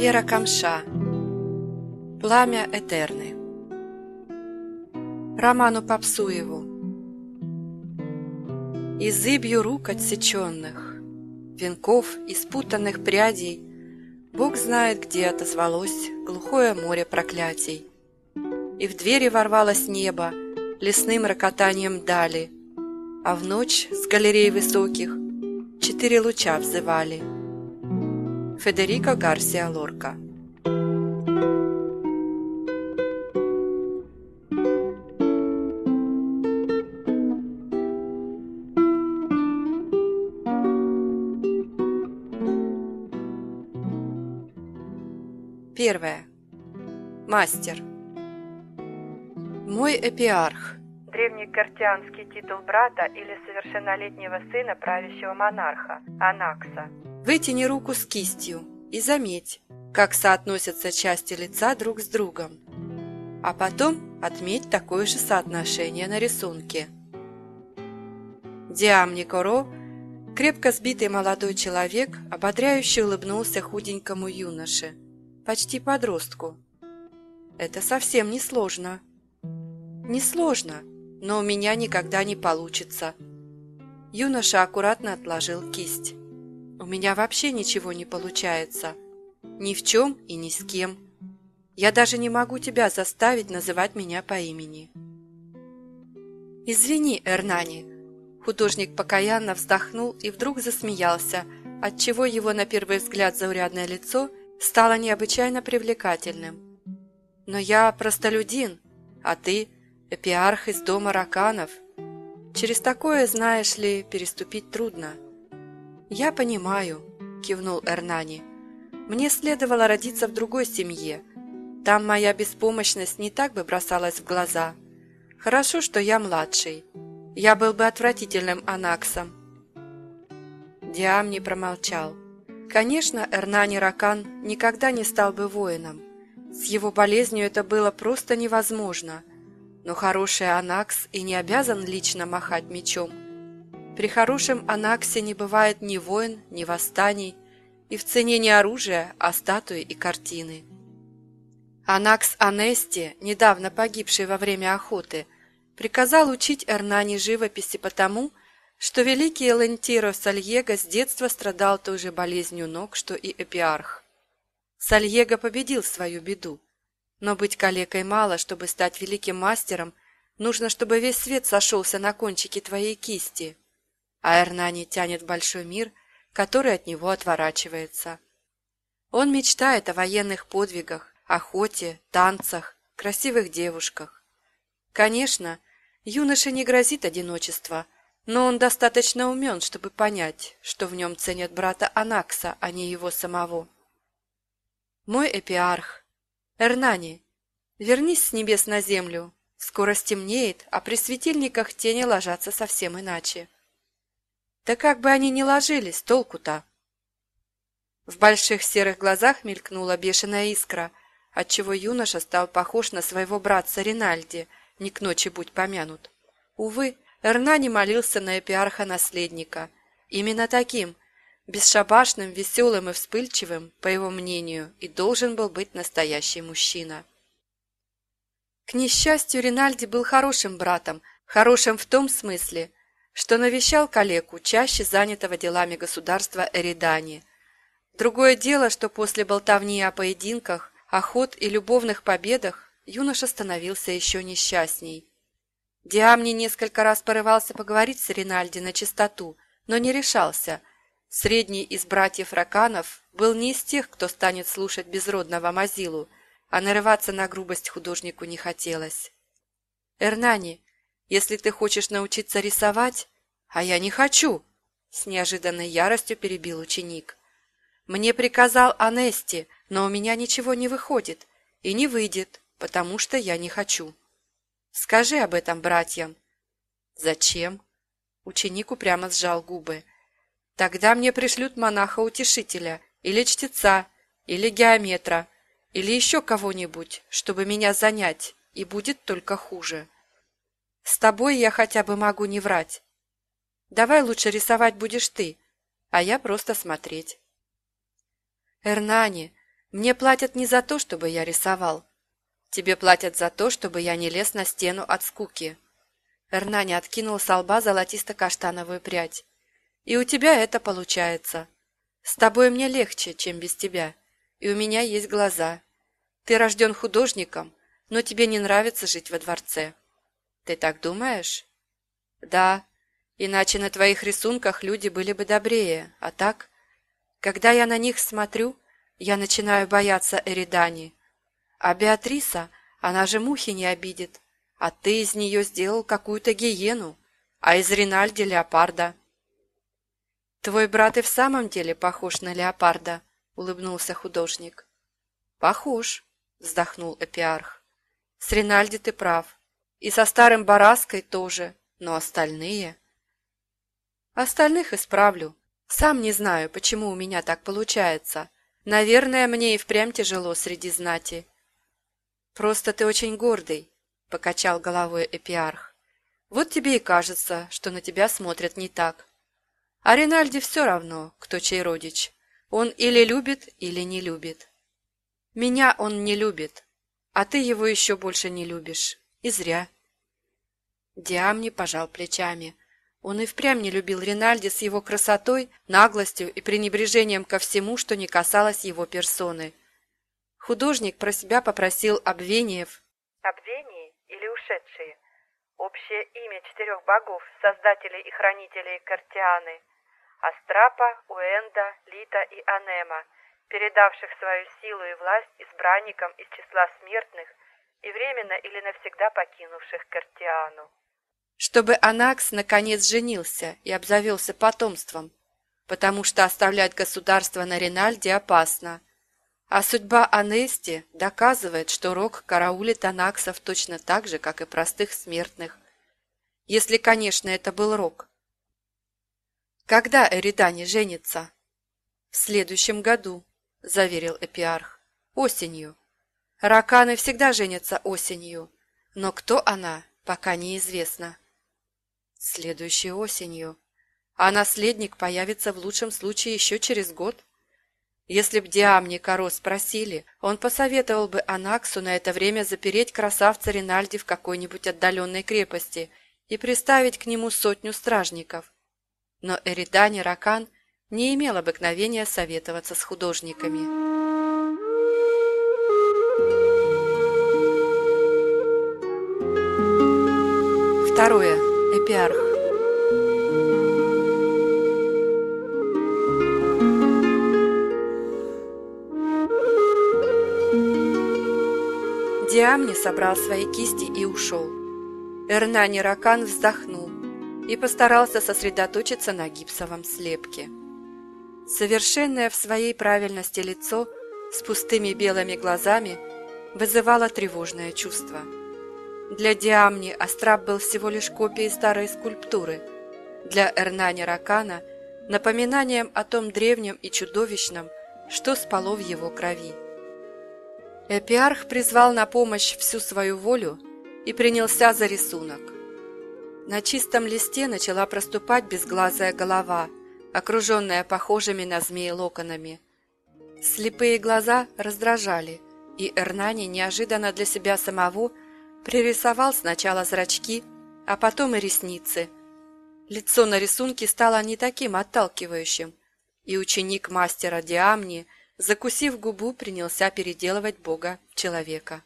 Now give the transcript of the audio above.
Вера Камша Пламя Этерны. Роману Попсуеву. И зыбью рук отсеченных, Венков и спутанных прядей. Бог знает, где отозвалось Глухое море проклятий. И в двери ворвалось небо Лесным рокотанием дали, А в ночь с галерей высоких Четыре луча взывали — Федерико Гарсия Лорка Первое. Мастер. Мой эпиарх. Древний картианский титул брата или совершеннолетнего сына правящего монарха, Анакса. Вытяни руку с кистью и заметь, как соотносятся части лица друг с другом. А потом отметь такое же соотношение на рисунке. Диам Никоро, крепко сбитый молодой человек, ободряюще улыбнулся худенькому юноше, почти подростку. Это совсем не сложно. Не сложно, но у меня никогда не получится. Юноша аккуратно отложил кисть. У меня вообще ничего не получается. Ни в чем и ни с кем. Я даже не могу тебя заставить называть меня по имени. Извини, Эрнани. Художник покаянно вздохнул и вдруг засмеялся, отчего его на первый взгляд заурядное лицо стало необычайно привлекательным. Но я простолюдин, а ты эпиарх из дома раканов. Через такое, знаешь ли, переступить трудно. «Я понимаю», – кивнул Эрнани. «Мне следовало родиться в другой семье. Там моя беспомощность не так бы бросалась в глаза. Хорошо, что я младший. Я был бы отвратительным анаксом». Диам не промолчал. Конечно, Эрнани Ракан никогда не стал бы воином. С его болезнью это было просто невозможно. Но хороший анакс и не обязан лично махать мечом – при хорошем анаксе не бывает ни войн, ни восстаний, и в цене не оружия, а статуи и картины. Анакс Анести, недавно погибший во время охоты, приказал учить Эрнани живописи потому, что великий Лентиро Сальего с детства страдал той же болезнью ног, что и Эпиарх. Сальего победил свою беду, но быть калекой мало, чтобы стать великим мастером, нужно, чтобы весь свет сошелся на кончике твоей кисти а Эрнани тянет большой мир, который от него отворачивается. Он мечтает о военных подвигах, охоте, танцах, красивых девушках. Конечно, юноше не грозит одиночество, но он достаточно умен, чтобы понять, что в нем ценят брата Анакса, а не его самого. Мой эпиарх, Эрнани, вернись с небес на землю. Скоро стемнеет, а при светильниках тени ложатся совсем иначе. Да как бы они ни ложились, толку-то? В больших серых глазах мелькнула бешеная искра, отчего юноша стал похож на своего братца Ринальди, не к ночи будь помянут. Увы, Эрнани молился на эпиарха-наследника. Именно таким, бесшабашным, веселым и вспыльчивым, по его мнению, и должен был быть настоящий мужчина. К несчастью, Ринальди был хорошим братом, хорошим в том смысле, что навещал калеку, чаще занятого делами государства Эридани. Другое дело, что после болтовни о поединках, охот и любовных победах юноша становился еще несчастней. Диамни несколько раз порывался поговорить с Ринальди на чистоту, но не решался. Средний из братьев Раканов был не из тех, кто станет слушать безродного Мазилу, а нарываться на грубость художнику не хотелось. «Эрнани, если ты хочешь научиться рисовать, а я не хочу, с неожиданной яростью перебил ученик. Мне приказал Анести, но у меня ничего не выходит и не выйдет, потому что я не хочу. Скажи об этом братьям. Зачем? Ученик упрямо сжал губы. Тогда мне пришлют монаха-утешителя, или чтеца, или геометра, или еще кого-нибудь, чтобы меня занять, и будет только хуже. С тобой я хотя бы могу не врать. Давай лучше рисовать будешь ты, а я просто смотреть. Эрнани, Мне платят не за то, чтобы я рисовал. Тебе платят за то, чтобы я не лез на стену от скуки. Эрнани откинул с лба золотисто-каштановую прядь. И у тебя это получается. С тобой мне легче, чем без тебя. И у меня есть глаза. Ты рожден художником, но тебе не нравится жить во дворце. Ты так думаешь? Да, иначе на твоих рисунках люди были бы добрее, а так? Когда я на них смотрю, я начинаю бояться Эридани. А Беатриса, она же мухи не обидит, а ты из нее сделал какую-то гиену, а из Ринальди леопарда. Твой брат и в самом деле похож на леопарда, улыбнулся художник. Похож, вздохнул Эпиарх. С Ринальди ты прав. И со старым Бараской тоже, но остальные... Остальных исправлю. Сам не знаю, почему у меня так получается. Наверное, мне и впрямь тяжело среди знати. Просто ты очень гордый, покачал головой Эпиарх. Вот тебе и кажется, что на тебя смотрят не так. А Ринальде все равно, кто чей родич. Он или любит, или не любит. Меня он не любит, а ты его еще больше не любишь. И зря. Диамни пожал плечами. Он и впрямь не любил Ринальди с его красотой, наглостью и пренебрежением ко всему, что не касалось его персоны. Художник про себя попросил Обвениев. Обвении или ушедшие? Общее имя четырех богов, создателей и хранителей Картианы. Астрапа, Уэнда, Лита и Анема, передавших свою силу и власть избранникам из числа смертных и временно или навсегда покинувших Картиану. Чтобы Анакс наконец женился и обзавелся потомством, потому что оставлять государство на Ринальде опасно. А судьба Анести доказывает, что Рок караулит Анаксов точно так же, как и простых смертных. Если, конечно, это был Рок. Когда Эридани женится? В следующем году, заверил Эпиарх. Осенью. Раканы всегда женятся осенью, но кто она, пока неизвестно. Следующей осенью. А наследник появится в лучшем случае еще через год. Если б Диамни Каро спросили, он посоветовал бы Анаксу на это время запереть красавца Ринальди в какой-нибудь отдаленной крепости и приставить к нему сотню стражников. Но Эридани Ракан не имел обыкновения советоваться с художниками. Второе. Эпиарх. Диамни собрал свои кисти и ушел. Эрнани Ракан вздохнул и постарался сосредоточиться на гипсовом слепке. Совершенное в своей правильности лицо с пустыми белыми глазами вызывало тревожное чувство – для Диамни Астрап был всего лишь копией старой скульптуры. Для Эрнани Ракана – напоминанием о том древнем и чудовищном, что спало в его крови. Эпиарх призвал на помощь всю свою волю и принялся за рисунок. На чистом листе начала проступать безглазая голова, окруженная похожими на змеи локонами. Слепые глаза раздражали, и Эрнани неожиданно для себя самого – Пририсовал сначала зрачки, а потом и ресницы. Лицо на рисунке стало не таким отталкивающим, и ученик мастера Диамни, закусив губу, принялся переделывать Бога в человека.